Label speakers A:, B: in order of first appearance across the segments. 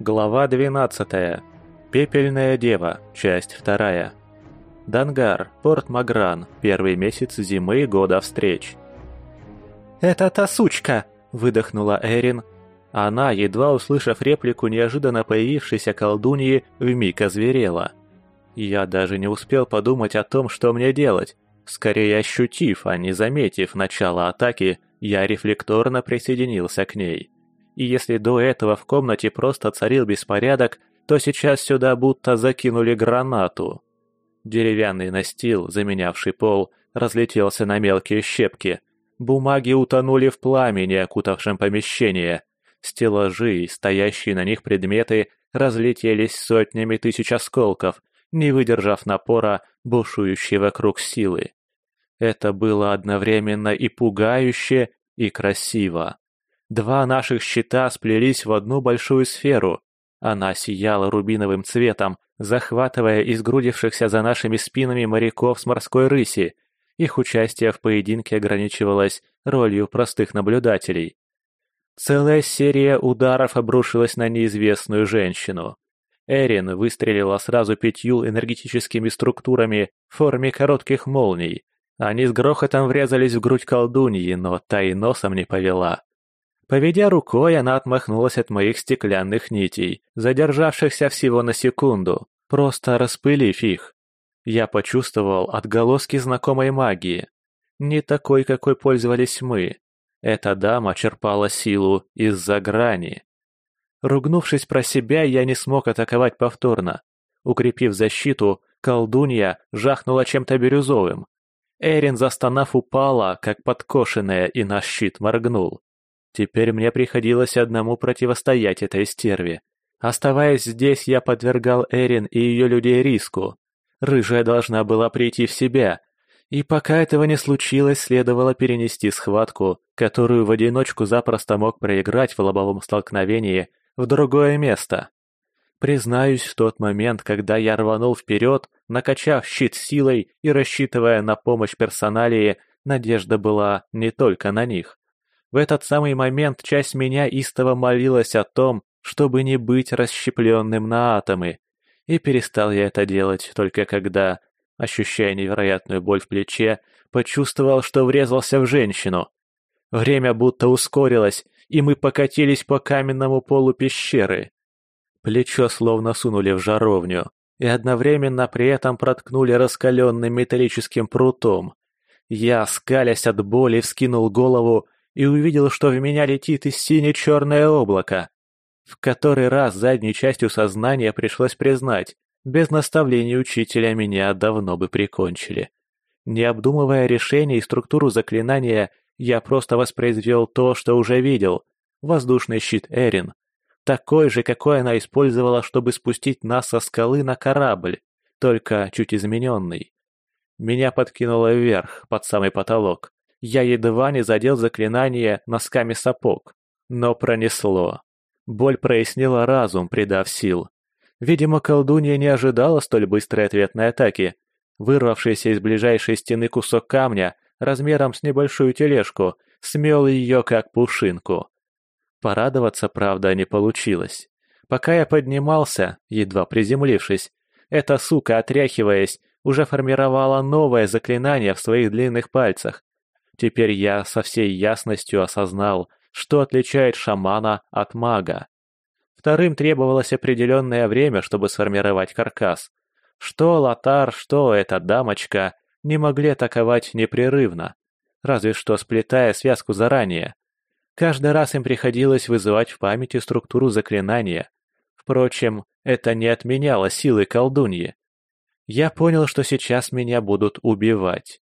A: Глава 12. Пепельная дева. Часть 2. Дангар, порт Магран. Первый месяц зимы года встреч.
B: «Это та сучка!» – выдохнула Эрин.
A: Она, едва услышав реплику неожиданно появившейся колдуньи, вмиг озверела. Я даже не успел подумать о том, что мне делать. Скорее ощутив, а не заметив начало атаки, я рефлекторно присоединился к ней. И если до этого в комнате просто царил беспорядок, то сейчас сюда будто закинули гранату. Деревянный настил, заменявший пол, разлетелся на мелкие щепки. Бумаги утонули в пламени, окутавшем помещение. Стеллажи стоящие на них предметы разлетелись сотнями тысяч осколков, не выдержав напора бушующей вокруг силы. Это было одновременно и пугающе, и красиво. Два наших щита сплелись в одну большую сферу. Она сияла рубиновым цветом, захватывая из грудившихся за нашими спинами моряков с морской рыси. Их участие в поединке ограничивалось ролью простых наблюдателей. Целая серия ударов обрушилась на неизвестную женщину. Эрин выстрелила сразу пятью энергетическими структурами в форме коротких молний. Они с грохотом врезались в грудь колдуньи, но та и носом не повела. Поведя рукой, она отмахнулась от моих стеклянных нитей, задержавшихся всего на секунду, просто распылив их. Я почувствовал отголоски знакомой магии. Не такой, какой пользовались мы. Эта дама черпала силу из-за грани. Ругнувшись про себя, я не смог атаковать повторно. Укрепив защиту, колдунья жахнула чем-то бирюзовым, Эрин, застонав, упала, как подкошенная, и наш щит моргнул. Теперь мне приходилось одному противостоять этой стерве. Оставаясь здесь, я подвергал Эрин и ее людей риску. Рыжая должна была прийти в себя. И пока этого не случилось, следовало перенести схватку, которую в одиночку запросто мог проиграть в лобовом столкновении, в другое место. Признаюсь, в тот момент, когда я рванул вперед, накачав щит силой и рассчитывая на помощь персоналии, надежда была не только на них. В этот самый момент часть меня истово молилась о том, чтобы не быть расщепленным на атомы. И перестал я это делать только когда, ощущая невероятную боль в плече, почувствовал, что врезался в женщину. Время будто ускорилось, и мы покатились по каменному полу пещеры. Плечо словно сунули в жаровню и одновременно при этом проткнули раскаленным металлическим прутом. Я, скалясь от боли, вскинул голову и увидел, что в меня летит из сине-черное облако. В который раз задней частью сознания пришлось признать, без наставлений учителя меня давно бы прикончили. Не обдумывая решение и структуру заклинания, я просто воспроизвел то, что уже видел. Воздушный щит Эрин, такой же, какой она использовала, чтобы спустить нас со скалы на корабль, только чуть измененный. Меня подкинуло вверх, под самый потолок. Я едва не задел заклинание носками сапог, но пронесло. Боль прояснила разум, придав сил. Видимо, колдунья не ожидала столь быстрой ответной атаки. Вырвавшийся из ближайшей стены кусок камня, размером с небольшую тележку, смел ее как пушинку. Порадоваться, правда, не получилось. Пока я поднимался, едва приземлившись, эта сука, отряхиваясь, уже формировала новое заклинание в своих длинных пальцах. Теперь я со всей ясностью осознал, что отличает шамана от мага. Вторым требовалось определенное время, чтобы сформировать каркас. Что Лотар, что эта дамочка не могли атаковать непрерывно, разве что сплетая связку заранее. Каждый раз им приходилось вызывать в памяти структуру заклинания. Впрочем, это не отменяло силы колдуньи. Я понял, что сейчас меня будут убивать.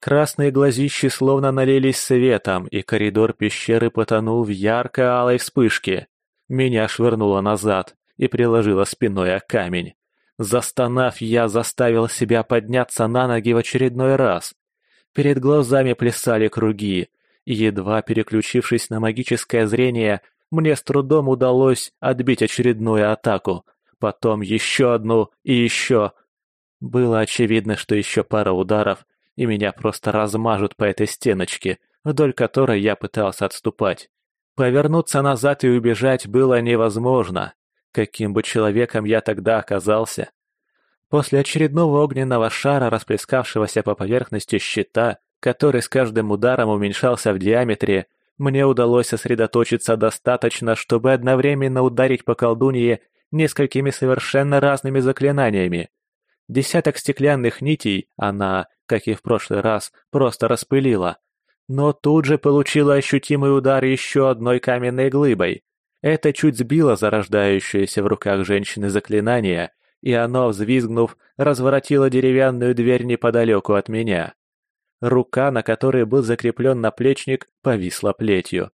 A: Красные глазищи словно налились светом, и коридор пещеры потонул в ярко-алой вспышке. Меня швырнуло назад и приложило спиной о камень. Застонав, я заставил себя подняться на ноги в очередной раз. Перед глазами плясали круги, едва переключившись на магическое зрение, мне с трудом удалось отбить очередную атаку, потом еще одну и еще. Было очевидно, что еще пара ударов, и меня просто размажут по этой стеночке, вдоль которой я пытался отступать. Повернуться назад и убежать было невозможно. Каким бы человеком я тогда оказался? После очередного огненного шара, расплескавшегося по поверхности щита, который с каждым ударом уменьшался в диаметре, мне удалось сосредоточиться достаточно, чтобы одновременно ударить по колдунье несколькими совершенно разными заклинаниями. Десяток стеклянных нитей она, как и в прошлый раз, просто распылила. Но тут же получила ощутимый удар еще одной каменной глыбой. Это чуть сбило зарождающееся в руках женщины заклинание, и оно, взвизгнув, разворотило деревянную дверь неподалеку от меня. Рука, на которой был закреплен наплечник, повисла плетью.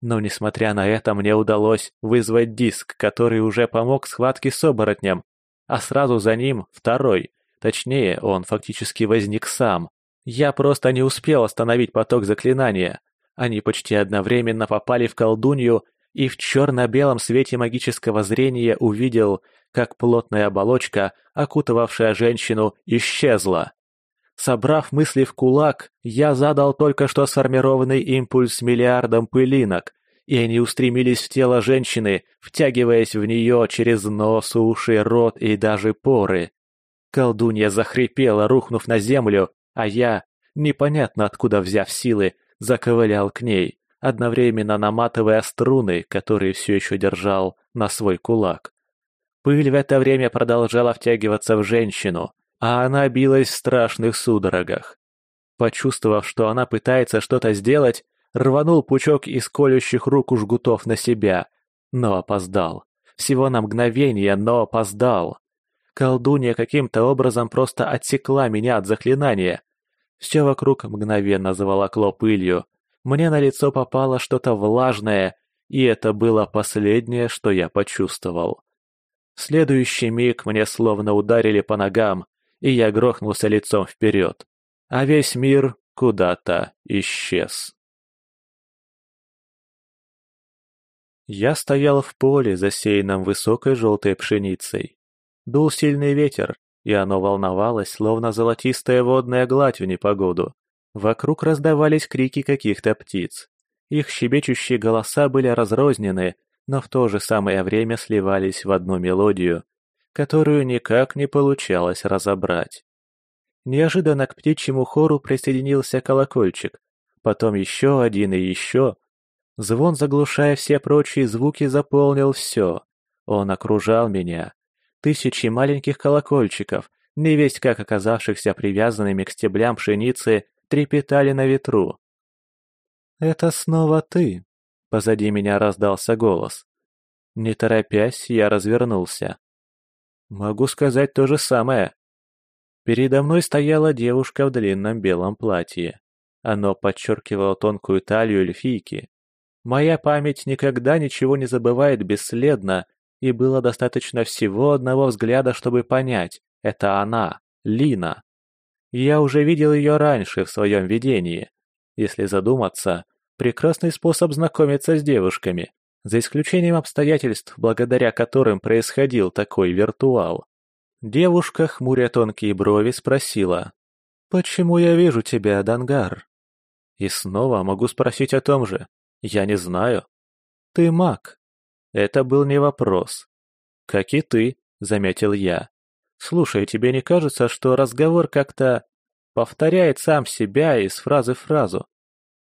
A: Но, несмотря на это, мне удалось вызвать диск, который уже помог схватке с оборотнем, а сразу за ним второй, точнее, он фактически возник сам. Я просто не успел остановить поток заклинания. Они почти одновременно попали в колдунью, и в черно-белом свете магического зрения увидел, как плотная оболочка, окутывавшая женщину, исчезла. Собрав мысли в кулак, я задал только что сформированный импульс миллиардом пылинок, и они устремились в тело женщины, втягиваясь в нее через нос, уши, рот и даже поры. Колдунья захрипела, рухнув на землю, а я, непонятно откуда взяв силы, заковылял к ней, одновременно наматывая струны, которые все еще держал на свой кулак. Пыль в это время продолжала втягиваться в женщину, а она билась в страшных судорогах. Почувствовав, что она пытается что-то сделать, рванул пучок из колющих рук у жгутов на себя, но опоздал. Всего на мгновение, но опоздал. Колдунья каким-то образом просто отсекла меня от заклинания. Все вокруг мгновенно заволокло пылью. Мне на лицо попало что-то влажное, и это было последнее, что я почувствовал. В следующий миг мне словно ударили по ногам, и я грохнулся лицом вперед, а весь мир куда-то исчез. Я стоял в поле, засеянном высокой желтой пшеницей. Дул сильный ветер, и оно волновалось, словно золотистая водная гладь в непогоду. Вокруг раздавались крики каких-то птиц. Их щебечущие голоса были разрознены, но в то же самое время сливались в одну мелодию, которую никак не получалось разобрать. Неожиданно к птичьему хору присоединился колокольчик, потом еще один и еще. Звон, заглушая все прочие звуки, заполнил все. Он окружал меня. Тысячи маленьких колокольчиков, невесть как оказавшихся привязанными к стеблям пшеницы, трепетали на ветру. «Это снова ты», Позади меня раздался голос. Не торопясь, я развернулся. Могу сказать то же самое. Передо мной стояла девушка в длинном белом платье. Оно подчеркивало тонкую талию эльфийки. Моя память никогда ничего не забывает бесследно, и было достаточно всего одного взгляда, чтобы понять — это она, Лина. Я уже видел ее раньше в своем видении. Если задуматься, прекрасный способ знакомиться с девушками, за исключением обстоятельств, благодаря которым происходил такой виртуал. Девушка, хмуря тонкие брови, спросила, «Почему я вижу тебя, Дангар?» И снова могу спросить о том же. Я не знаю. Ты маг. Это был не вопрос. Как и ты, заметил я. Слушай, тебе не кажется, что разговор как-то повторяет сам себя из фразы в фразу?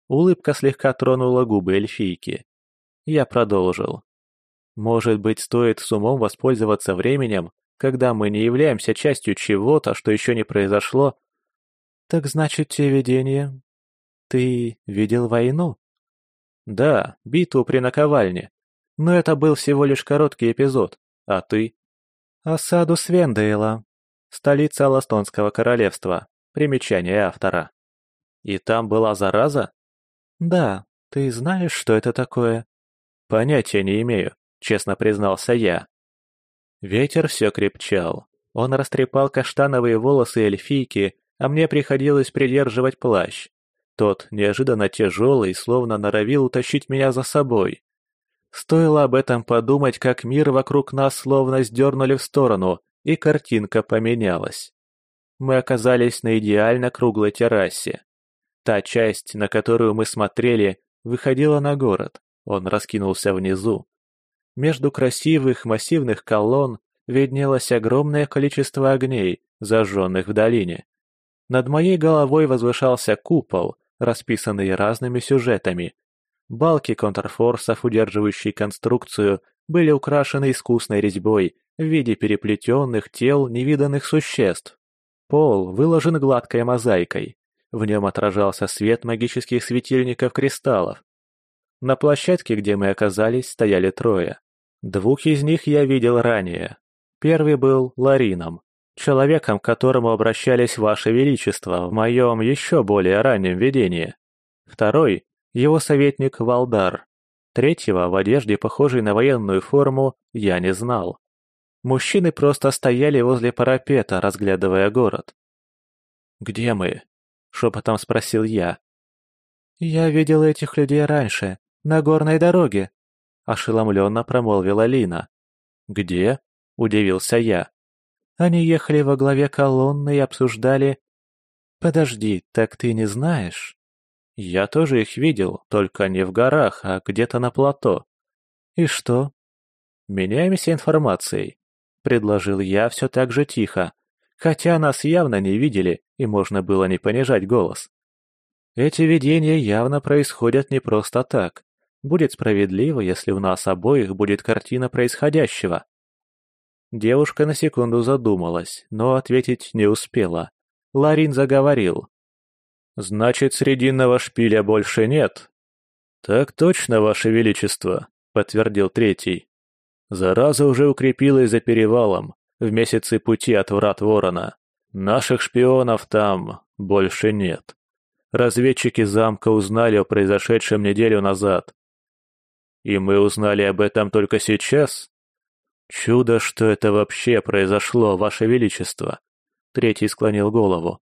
A: Улыбка слегка тронула губы эльфийки. Я продолжил. Может быть, стоит с умом воспользоваться временем, когда мы не являемся частью чего-то, что еще не произошло? Так значит, те видения... Ты видел войну? Да, битву при наковальне. Но это был всего лишь короткий эпизод. А ты? Осаду Свендейла. Столица Аластонского королевства. Примечание автора. И там была зараза? «Да, ты знаешь, что это такое?» «Понятия не имею», — честно признался я. Ветер все крепчал. Он растрепал каштановые волосы эльфийки, а мне приходилось придерживать плащ. Тот неожиданно тяжелый, словно норовил утащить меня за собой. Стоило об этом подумать, как мир вокруг нас словно сдернули в сторону, и картинка поменялась. Мы оказались на идеально круглой террасе. Та часть, на которую мы смотрели, выходила на город. Он раскинулся внизу. Между красивых массивных колонн виднелось огромное количество огней, зажженных в долине. Над моей головой возвышался купол, расписанный разными сюжетами. Балки контрфорсов, удерживающие конструкцию, были украшены искусной резьбой в виде переплетенных тел невиданных существ. Пол выложен гладкой мозаикой. В нем отражался свет магических светильников-кристаллов. На площадке, где мы оказались, стояли трое. Двух из них я видел ранее. Первый был Ларином, человеком, к которому обращались Ваше Величество в моем еще более раннем видении. Второй – его советник Валдар. Третьего, в одежде, похожей на военную форму, я не знал. Мужчины просто стояли возле парапета, разглядывая город. «Где мы?» – шепотом спросил я. «Я видел этих людей раньше, на горной дороге», – ошеломленно промолвила Лина. «Где?» – удивился я. Они ехали во главе колонны и обсуждали... Подожди, так ты не знаешь? Я тоже их видел, только не в горах, а где-то на плато. И что? Меняемся информацией. Предложил я все так же тихо, хотя нас явно не видели, и можно было не понижать голос. Эти видения явно происходят не просто так. Будет справедливо, если у нас обоих будет картина происходящего. Девушка на секунду задумалась, но ответить не успела. Ларин заговорил. «Значит, срединного шпиля больше нет?» «Так точно, Ваше Величество», — подтвердил третий. «Зараза уже укрепилась за перевалом, в месяце пути от врат Ворона. Наших шпионов там больше нет. Разведчики замка узнали о произошедшем неделю назад. И мы узнали об этом только сейчас?» «Чудо, что это вообще произошло, Ваше Величество!» Третий склонил голову.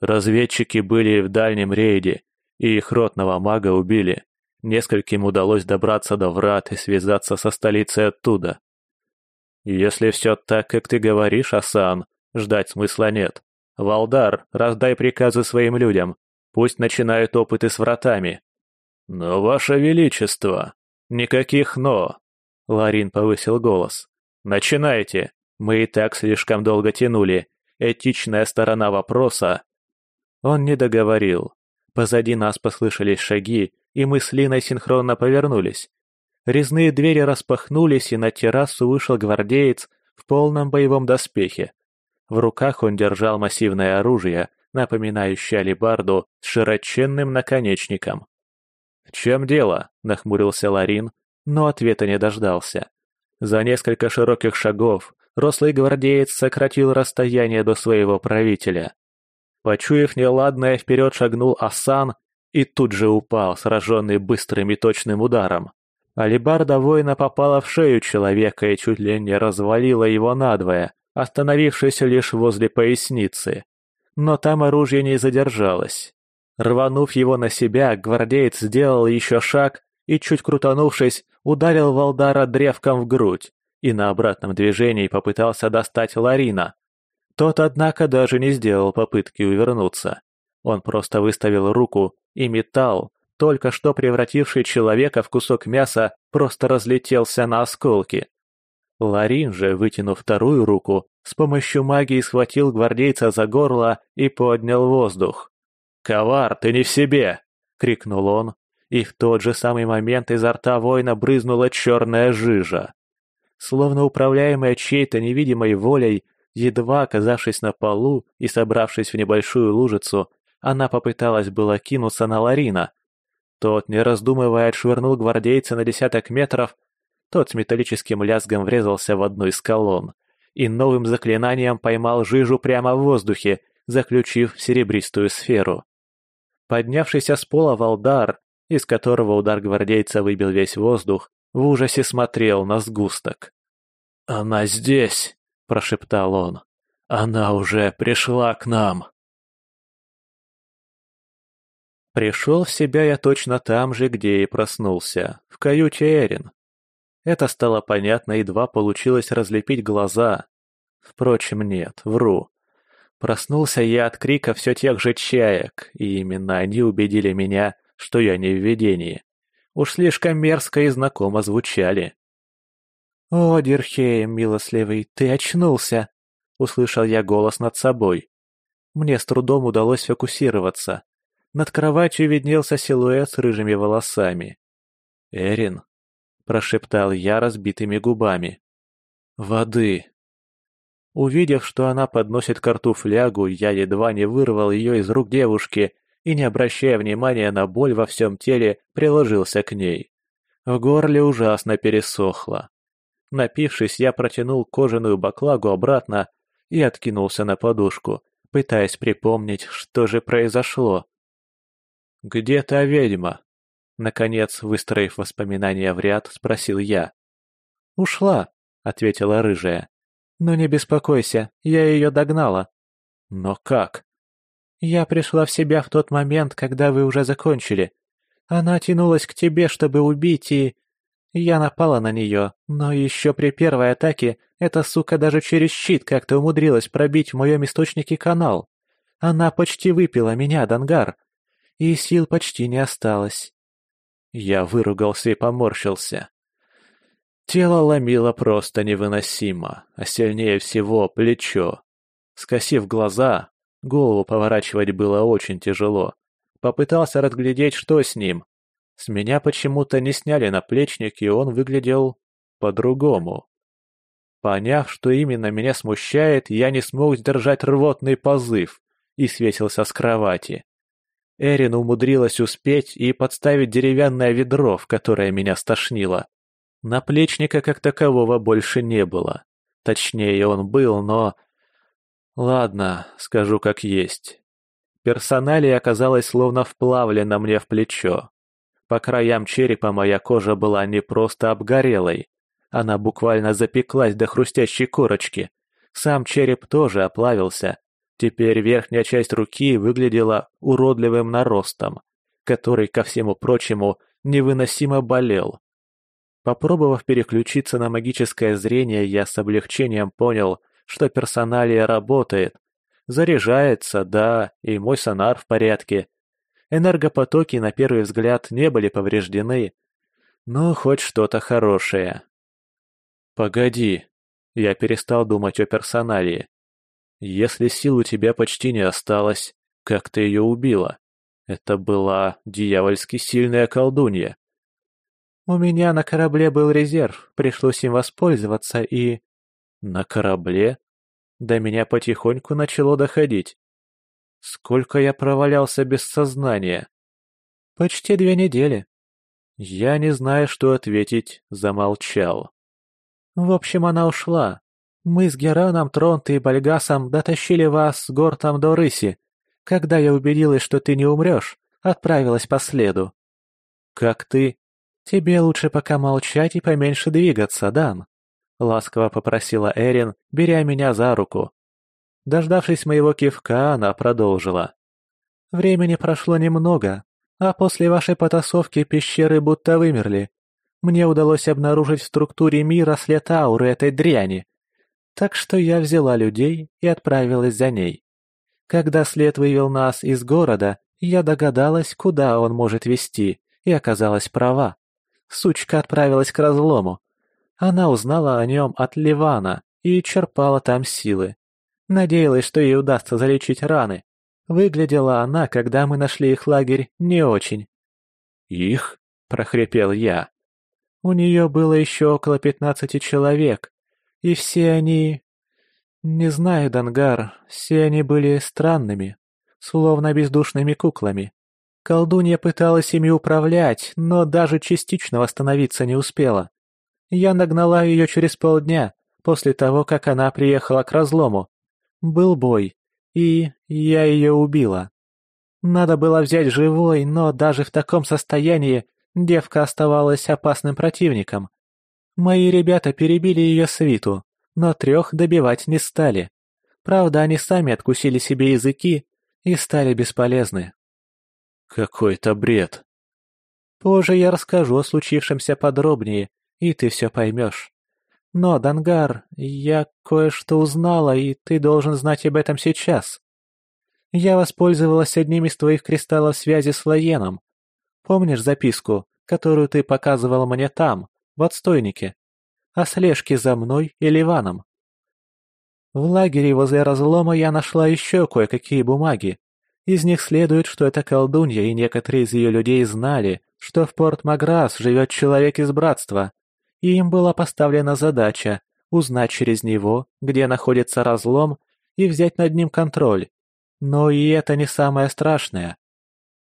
A: «Разведчики были в дальнем рейде, и их ротного мага убили. Нескольким удалось добраться до врат и связаться со столицей оттуда. Если все так, как ты говоришь, Асан, ждать смысла нет. Валдар, раздай приказы своим людям. Пусть начинают опыты с вратами. Но, Ваше Величество, никаких «но». Ларин повысил голос. «Начинайте! Мы и так слишком долго тянули. Этичная сторона вопроса...» Он не договорил. Позади нас послышались шаги, и мы с Линой синхронно повернулись. Резные двери распахнулись, и на террасу вышел гвардеец в полном боевом доспехе. В руках он держал массивное оружие, напоминающее алебарду с широченным наконечником. «В чем дело?» — нахмурился Ларин, но ответа не дождался. За несколько широких шагов рослый гвардеец сократил расстояние до своего правителя. Почуяв неладное, вперед шагнул Асан и тут же упал, сраженный быстрым и точным ударом. Алибарда воина попала в шею человека и чуть ли не развалила его надвое, остановившись лишь возле поясницы. Но там оружие не задержалось. Рванув его на себя, гвардеец сделал еще шаг и, чуть крутанувшись, ударил Валдара древком в грудь и на обратном движении попытался достать Ларина. Тот, однако, даже не сделал попытки увернуться. Он просто выставил руку, и металл, только что превративший человека в кусок мяса, просто разлетелся на осколки. Ларин же, вытянув вторую руку, с помощью магии схватил гвардейца за горло и поднял воздух. «Ковар, ты не в себе!» — крикнул он, и в тот же самый момент изо рта воина брызнула черная жижа. Словно управляемая чьей-то невидимой волей, едва оказавшись на полу и собравшись в небольшую лужицу, она попыталась было кинуться на Ларина. Тот, не раздумывая, отшвырнул гвардейца на десяток метров, тот с металлическим лязгом врезался в одну из колонн и новым заклинанием поймал жижу прямо в воздухе, заключив в серебристую сферу. Поднявшийся с пола Валдар из которого удар гвардейца выбил весь воздух, в ужасе смотрел на сгусток. «Она здесь!» – прошептал он. «Она уже пришла к нам!» Пришел в себя я точно там же, где и проснулся, в каюте Эрин. Это стало понятно, едва получилось разлепить глаза. Впрочем, нет, вру. Проснулся я от крика все тех же чаек, и именно они убедили меня, что я не в видении. Уж слишком мерзко и знакомо звучали.
B: «О, Дирхеем, милостливый, ты очнулся!» — услышал я голос над собой. Мне с трудом удалось фокусироваться. Над кроватью виднелся силуэт с рыжими волосами. «Эрин», — прошептал я разбитыми губами. «Воды!» Увидев, что она подносит к рту флягу, я едва не вырвал ее из рук девушки и, не обращая внимания на боль во всем теле, приложился к ней. В горле ужасно пересохло. Напившись, я протянул кожаную баклагу обратно и откинулся на подушку, пытаясь припомнить, что же произошло. «Где та ведьма?» Наконец, выстроив воспоминания в ряд, спросил я. «Ушла», — ответила рыжая. «Но не беспокойся, я ее догнала». «Но как?» «Я пришла в себя в тот момент, когда вы уже закончили. Она тянулась к тебе, чтобы убить, и... Я напала на нее, но еще при первой атаке эта сука даже через щит как-то умудрилась пробить в моем источнике канал. Она почти выпила меня, Дангар, и сил почти не осталось. Я выругался и поморщился. Тело ломило просто невыносимо, а сильнее всего плечо. Скосив глаза, голову поворачивать было очень тяжело. Попытался разглядеть, что с ним, с меня почему-то не сняли наплечник, и он выглядел по-другому. Поняв, что именно меня смущает, я не смог сдержать рвотный позыв и свесился с кровати. Эрин умудрилась успеть и подставить деревянное ведро, в которое меня стошнило. Наплечника как такового больше не было. Точнее, он был, но... Ладно, скажу как есть. Персоналия оказалась словно вплавлена мне в плечо. По краям черепа моя кожа была не просто обгорелой. Она буквально запеклась до хрустящей корочки. Сам череп тоже оплавился. Теперь верхняя часть руки выглядела уродливым наростом, который, ко всему прочему, невыносимо болел. Попробовав переключиться на магическое зрение, я с облегчением понял, что персоналия работает. Заряжается, да, и мой сонар в порядке, Энергопотоки, на первый взгляд, не были повреждены, но хоть что-то хорошее. «Погоди», — я перестал думать о персоналии. «Если сил у тебя почти не осталось, как ты ее убила? Это была дьявольски сильная колдунья». «У меня на корабле был резерв, пришлось им воспользоваться и...» «На корабле?» До меня потихоньку начало доходить. Сколько я провалялся без сознания? Почти две недели. Я, не зная, что ответить, замолчал. В общем, она ушла. Мы с Гераном, Тронтой и Бальгасом дотащили вас с гор там до Рыси. Когда я убедилась, что ты не умрешь, отправилась по следу. Как ты? Тебе лучше пока молчать и поменьше двигаться, Дан. Ласково попросила Эрин, беря меня за руку. Дождавшись моего кивка, она продолжила. «Времени прошло немного, а после вашей потасовки пещеры будто вымерли. Мне удалось обнаружить в структуре мира след ауры этой дряни. Так что я взяла людей и отправилась за ней. Когда след вывел нас из города, я догадалась, куда он может вести, и оказалась права. Сучка отправилась к разлому. Она узнала о нем от Ливана и черпала там силы. Надеялась, что ей удастся залечить раны. Выглядела она, когда мы нашли их лагерь, не очень. «Их?» — прохрипел я. У нее было еще около пятнадцати человек, и все они... Не знаю, Дангар, все они были странными, словно бездушными куклами. Колдунья пыталась ими управлять, но даже частично восстановиться не успела. Я нагнала ее через полдня, после того, как она приехала к разлому. Был бой, и я ее убила. Надо было взять живой, но даже в таком состоянии девка оставалась опасным противником. Мои ребята перебили ее свиту, но трех добивать не стали. Правда, они сами откусили себе языки и стали бесполезны. Какой-то бред. Позже я расскажу о случившемся подробнее, и ты все поймешь. Но, Дангар, я кое-что узнала, и ты должен знать об этом сейчас. Я воспользовалась одним из твоих кристаллов связи с Лаеном. Помнишь записку, которую ты показывал мне там, в отстойнике? о слежке за мной и Ливаном. В лагере возле разлома я нашла еще кое-какие бумаги. Из них следует, что эта колдунья и некоторые из ее людей знали, что в порт Маграс живет человек из братства, и им была поставлена задача узнать через него, где находится разлом, и взять над ним контроль. Но и это не самое страшное.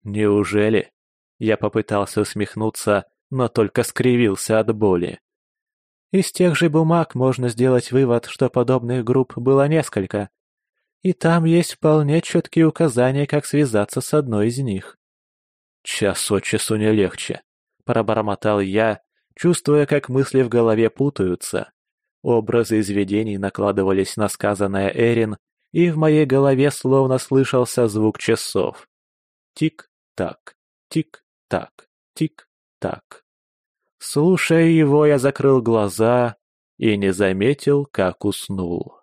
A: Неужели? Я попытался усмехнуться, но только скривился от боли.
B: Из тех же бумаг можно сделать вывод, что подобных групп было несколько. И там есть вполне четкие указания, как связаться с одной из них.
A: «Час от часу не легче», — пробормотал я, чувствуя, как мысли в голове путаются. Образы из видений накладывались на сказанное Эрин, и в моей голове словно слышался звук часов. Тик-так, тик-так, тик-так. Слушая его, я закрыл глаза и не заметил, как уснул.